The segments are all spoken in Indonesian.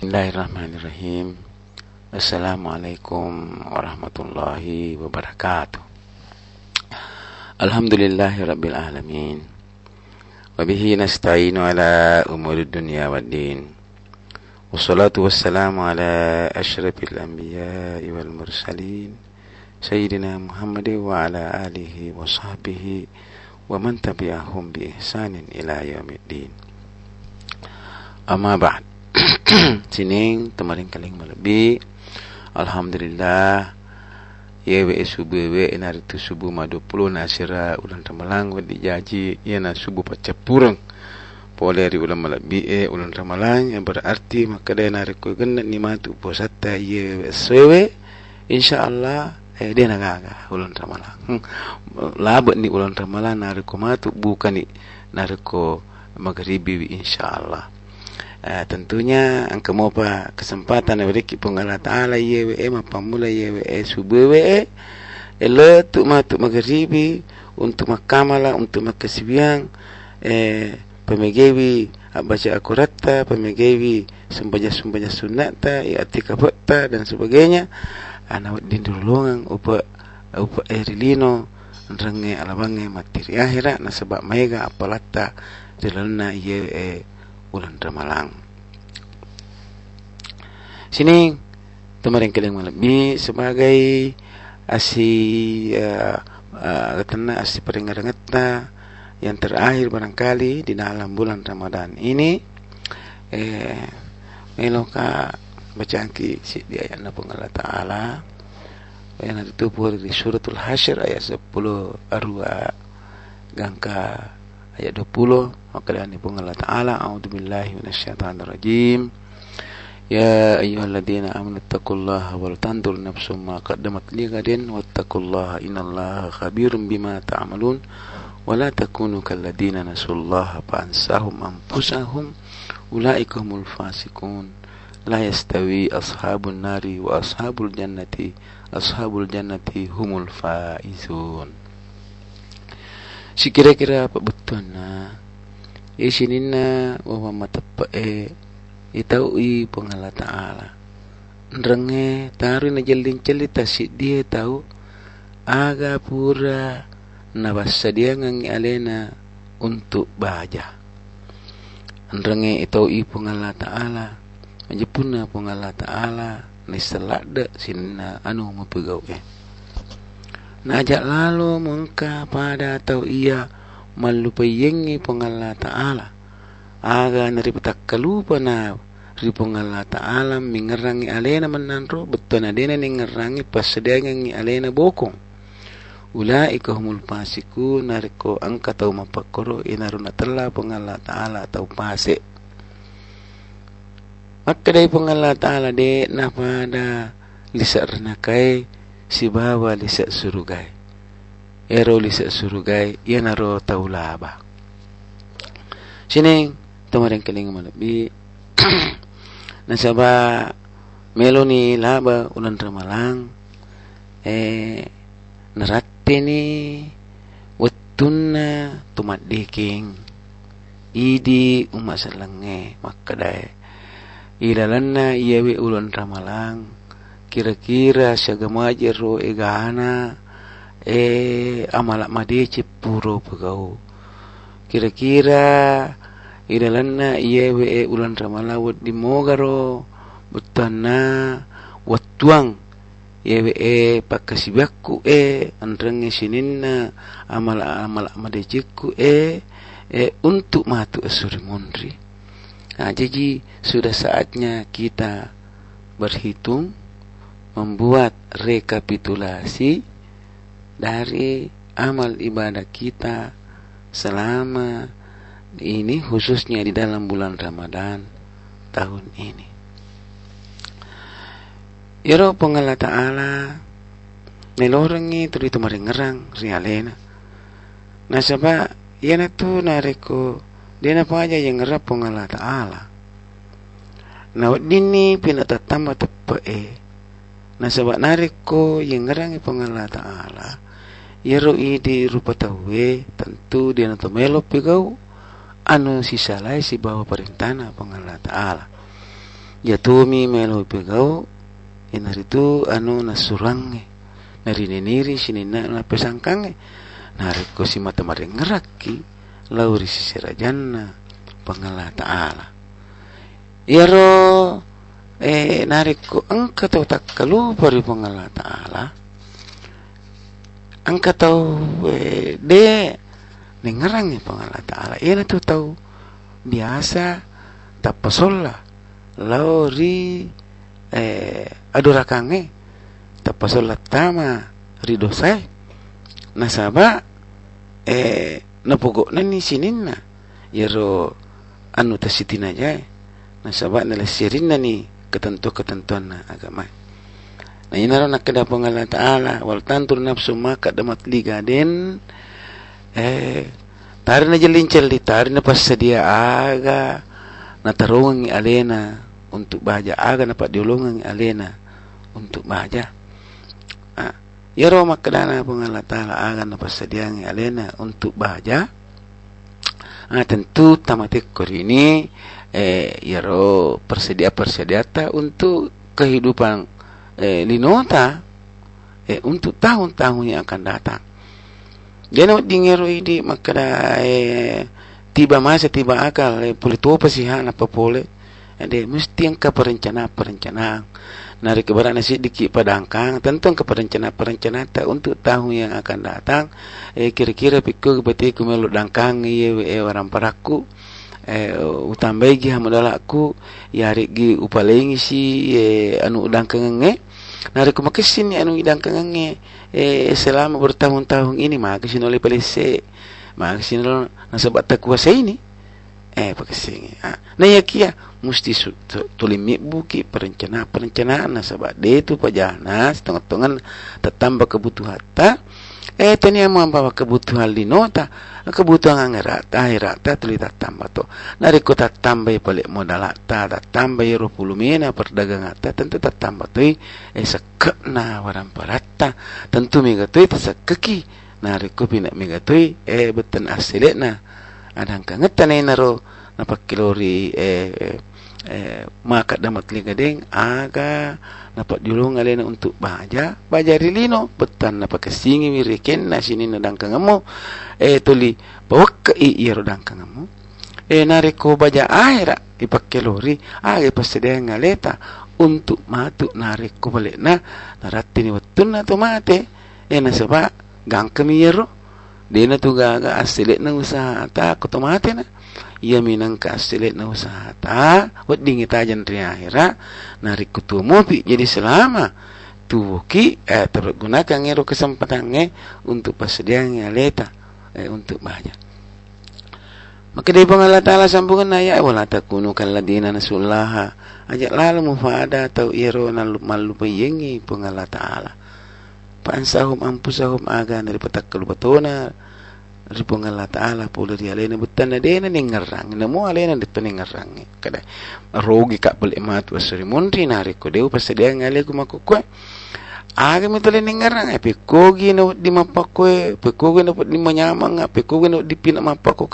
Bismillahirrahmanirrahim Assalamualaikum warahmatullahi wabarakatuh Alhamdulillahi rabbil alamin Wabihi nasta'inu ala umuri dunia wa din Wassalatu wassalamu ala ashrafil anbiya wal mursalin Sayyidina Muhammad wa ala alihi wa sahbihi Wa man tabi'ahum bi ihsanin ila yaumiddin Amma ba'd sining temaring kaling malebi alhamdulillah. Yewe subuh we enar itu subuh madu puluh nasira ulan ramalang wadi jaji. Yana subuh pacapurang poleri ulan malebi e ulan ramalang yang berarti maka dia narik ko genna ni matu posata yewe sewe insyaallah eh dia nagaga ulan ramalang hmm. labet ni ulan ramalang narik ko matu bukan ni narik ko maghribi insyaallah Uh, tentunya angka mopa kesempatan beri pun Allah Taala yewe e mapamula yewe e subewe e ele tu ma tu magharibi untuk makamala untuk makasibiang eh pemegewi baca akurata pemegewi sembaja sembaja sunata ya atika bata dan sebagainya. Ana din dulungan upa upa erilino renge alabange materi akhirat na sebab mega apalata dilana yewe e ulan Ramalang. Sini kemarin kedeng malami sebagai asi uh, uh, katana asi peringat-ingatna yang terakhir barangkali di dalam bulan Ramadan ini eh meloka bacangki si di ayat Allah Ta'ala yang itu di suratul hasyr ayat 10 arwa gangka ayat 20 maka dan ibu Allah Ta'ala. A'udzubillahi minasyaitonir rajim Ya ayyuhalladzina amanu taqullaha wal tandur nafsum ma qaddamat lighadin wattaqullaha innallaha khabirum bima ta'malun wa la takunu kalladzina nasullaha fa ansahum anfusahum ulaika humul fasiqun. La yastawi ashabun nari wa ashabul jannati ashabul jannati humul faizun si kira-kira apa betul na e sinina wa matapa e itau i pengala taala. Nrenge taru na jelin celita si dia tahu. Aga pura na basa dia ngangi alena untuk baja. Nrenge itau i pengala taala. Majepuna pengala taala. Ni selada sinna anu mapegau eh Najak lalu mengka pada atau ia malupayengi pengala ta'ala. Aga nari petak kalupa na ripong Allah ta'ala mingerangi alena menanro betul na dena ningerangi pasedangi alena bokong. Ulaika humul pasiku nariko angka tau mapakoro inaruna telah pengala ta'ala atau pasik. Maka dari pengala ta'ala de na pada lisa renakai si bawa lisa surugai. Ero lisa surugai yanaro taulaba sining tamaring kaling malabi nasaba melo ni laba ulan ramalang eh naratti ni wattunna tumaddiking idi umasalange makkadai ilalanna iyawi ulan ramalang kira-kira sagamaja ro egana e amala madece puro pegau. Kira-kira idalanna iyewe e ulan ramala wad di mogaro butanna wattuang yewe e pakasibakku e andrange sininna amala amala madeceku e e untuk matu asuri mundri nah, jadi sudah saatnya kita berhitung membuat rekapitulasi dari amal ibadah kita selama ini khususnya di dalam bulan Ramadan tahun ini. Yaro pengala ta'ala melorangi tuli tumaring ngerang rialena. Nasaba yana tu nareko apa aja yang ngerap pengala ta'ala. Nah, dini pinatatama tepe na sabak narik ko yang ngerangi pengala ta'ala. Yaro idi rupa tawe tentu dia na melo pegau anu si salai si bawa perintana pengala ta'ala. Jatumi melo pegau inari tu anu nasurange nari neniri sini na pesangkange nari ko si mata mare ngeraki lauri si serajanna pangala ta'ala. Yaro eh nari ko angka tau tak kalupa ri pangala ta'ala? Angka tau eh, de nengerang ya pangala ta'ala. Ina tu tau biasa tapasolla lauri eh adurakange tapasolla tama ridosai nasaba eh napogo nani sininna yero anu tasitina jai nasaba nala sirinna ni ketentu-ketentuan na agama na inaro nakada pangala ta'ala wal tantur nafsu maka damat liga den eh tari na jelincel di tari na pasadia aga na alena untuk baja aga na diulungan alena untuk baja ah, yaro makadana pangala taala aga na pasadiang alena untuk baja ah, tentu tamatik ini eh, yaro persedia persediata untuk kehidupan eh, linota eh, untuk tahun-tahun yang akan datang. Gano dingero idi makada eh, tiba masa tiba akal eh, puli tua apa pole ade mesti yang ke perencana perencanaan nari kebaran nasi diki padangkang tentu ke perencana perencana tak untuk tahun yang akan datang. Eh, kira-kira pikir berarti kumelu dangkang iya eh, orang paraku eh, utambai gi hamadalaku yari gi upalengi si eh, anu dangkang nge. Nari kumakisin anu idang kangange eh selama bertahun-tahun ini makasin oleh palese makasin oleh nasabat kuasa ini eh pakasing ah nah ya kia mesti tulimi buki perencana perencanaan nasabat de itu pajana setengah-tengah tetambah kebutuhan. Ta eh tani yang membawa kebutuhan nota kebutuhan rata rata tuli tambah to nari ko tambah balik modal ta roh puluh mena perdagangan ta tentu tambah tu eh sekena waram parata tentu mega tu sekeki. Nari ko pina mega tu eh beten na adang kangetan eh naro napak kilori eh, eh maka damat ligadeng aga napak julung alena untuk baja baja rilino betan napak kesingi wiriken na sini nadang kangamu eh tuli bawak ke i iro dang kangamu eh nariko baja akhira ipakke lori aga pasedeng ngaleta. Untuk matu nariko balik na narati ni watun na mate. Eh nasaba gang kami yero dena tu gaga asilet na usaha ta kotomate na ia minang ka asilit na usaha ta wat dingi tajan ri akhira. Nari kutumo jadi selama tubuki eh tergunakan ngero kesempatannya untuk pasediaan leta eh, untuk banyak maka dari pengalat ta'ala sambungan ayat wala takunu kalladina nasullaha. Ajak lalu mufada atau iro nalu malu payengi pengalat ta'ala. Ansahum ampusahum aga dari petak kalupatona ripong Allah Ta'ala pula dia alena butan ada na ningarang na mo alena dito ningarang kada rogi ka pala matu asuri mundri nari ko deu pas dia ngale ko makukwe aga mi tole ningarang e kogi no di mapakwe kogi no di manyamang kogi no di pina mapako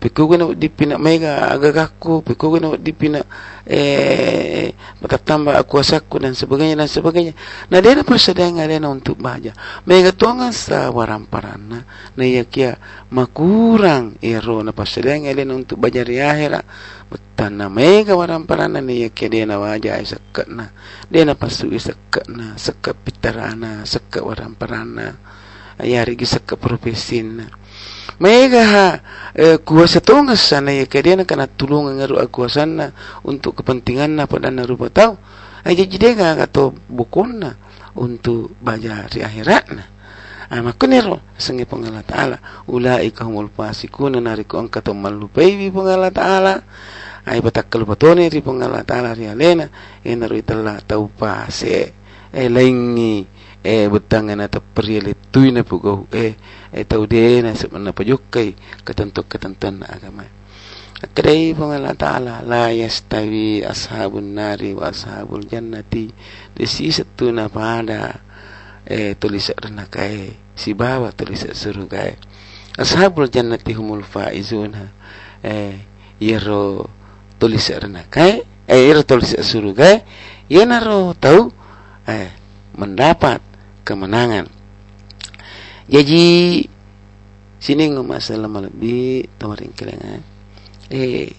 pikugo di pina mega agagaku pikugo di pina eh matatamba aku asaku dan sebagainya dan sebagainya. Nah dia dapat sedang ada untuk baca mega tuangan sa waramparana na iya kia makurang ero na pas sedang ada untuk baca di akhirat betana mega waramparana na iya kia dia na wajah sakatna dia na pasu sakatna sakat pitarana sakat waramparana ayari gi sakat profesina. Mega ha eh, kuasa tongas sana ya kadiana kana tulungan ngaru akuasana untuk kepentingan na pada na rupa tau. Ay jadi dia ga kato bukuna untuk baca di akhirat na. Ay makunero sangi pangala taala ulaika humul fasikuna nariku angkato malupai bi pangala taala. Ay batak kalupatone ri pangala taala ri alena enaru tau pase. Eh laingi e butangan atau periali tuina pugo e e taudena sebenarnya pajukai ketentu ketentuan agama Kedai pengalat ta'ala La yastawi ashabun nari wa ashabul jannati Desi setuna pada Eh tulis renakai Si bawa tulis surugai Ashabul jannati humul faizuna. Eh Yero tulis renakai eh iro tol surga ya naro tahu eh mendapat kemenangan. Jadi sini masalah lebih tamarin kelengan. Eh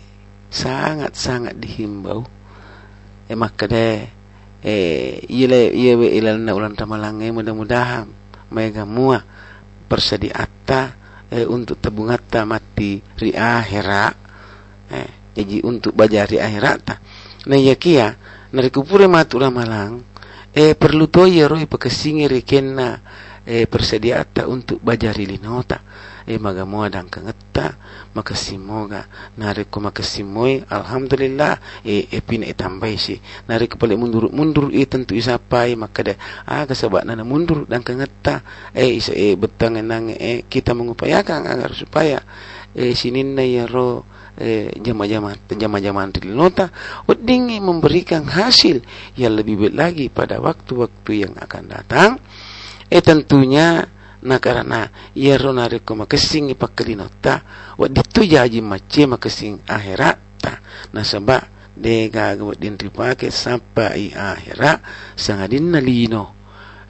sangat sangat dihimbau. Eh deh eh ile iya be ilal na ulan tamalange mudah-mudahan mega mua persediata eh, untuk tabungata mati ri akhirat eh, jadi untuk baca ri akhirat nah ya kia nari kupure matura malang eh perlu to ya roy pakasingi ri kenna eh persediata untuk baca ri linota e magamoa dan kangetta makasimoga nari ko makasimoi alhamdulillah e e pina e tambai si. Nari ko pale mundur mundur e tentu isapai makade aga sebab nana mundur dan kangetta e isa e betang nang e kita mengupayakan agar supaya e sininna ya ro eh, jama-jama jama-jama nota wedding memberikan hasil yang lebih baik lagi pada waktu-waktu yang akan datang. Eh tentunya na karana yero na reko makasing ipakalinota wa dito jaji mace makasing akhirat ta. Na saba de gaga din ripake sampai akhirat sangadin nalino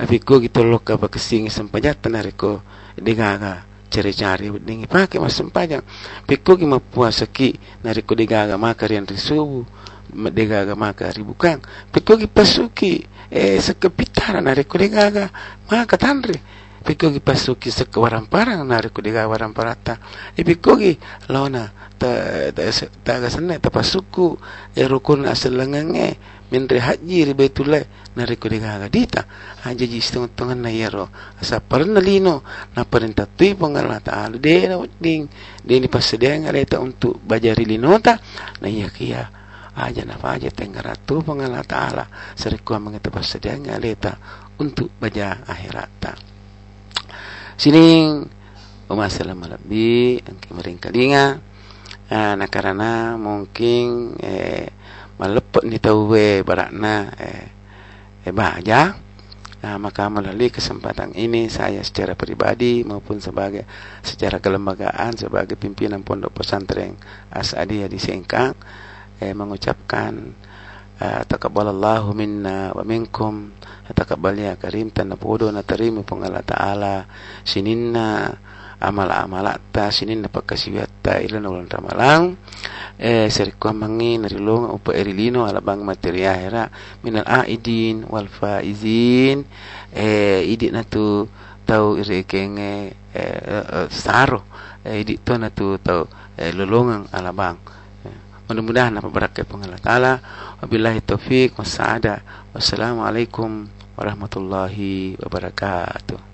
api ko gitolok ka pakasing sampajat na reko de gaga cari-cari dingi pake mas sampajang piko gi mapuasa ki na reko de gaga makarian risubu de gaga maka ribukang piko gi pasuki eh sakapitara na reko de gaga maka tanre pikogi pasuki sa kawaramparang nariko diga waramparata ipikogi launa ta ta ta gasana ta pasuku e rukun asalangange minre haji ri baitullah nariko diga gadita haji ji setengah tengah na yero. Asa lino na perintah tui pangala taala de na ding de ni pasedeng aleta untuk bajari linota na iya kia. Aja na aja tengaratu pangala taala serikua mengeta pasedeng aleta untuk baja akhirat sining umasalam malabi ang kimaring kalinga uh, na karana mungkin eh, malepot ni tawe barakna eh, eh bahagia Nah, maka melalui kesempatan ini saya secara pribadi maupun sebagai secara kelembagaan sebagai pimpinan pondok pesantren Asadiyah di Sengkang eh, mengucapkan taqabbalallahu minna wa minkum. Taqabbal ya karim tanapudo na tarimu pong Allah Ta'ala. Sininna amala ta sininna pagkasiwata ilan ulan ramalang eh serikwa mangi narilong upa erilino alabang materia hera minal aidin wal faizin. Eh idi na tu tau irekeng eh, eh, saro eh, idi to na tu tau eh, lolongang alabang mudah-mudahan apa berkat pengalat Ta'ala. Wabillahi wassaada wassalamualaikum warahmatullahi wabarakatuh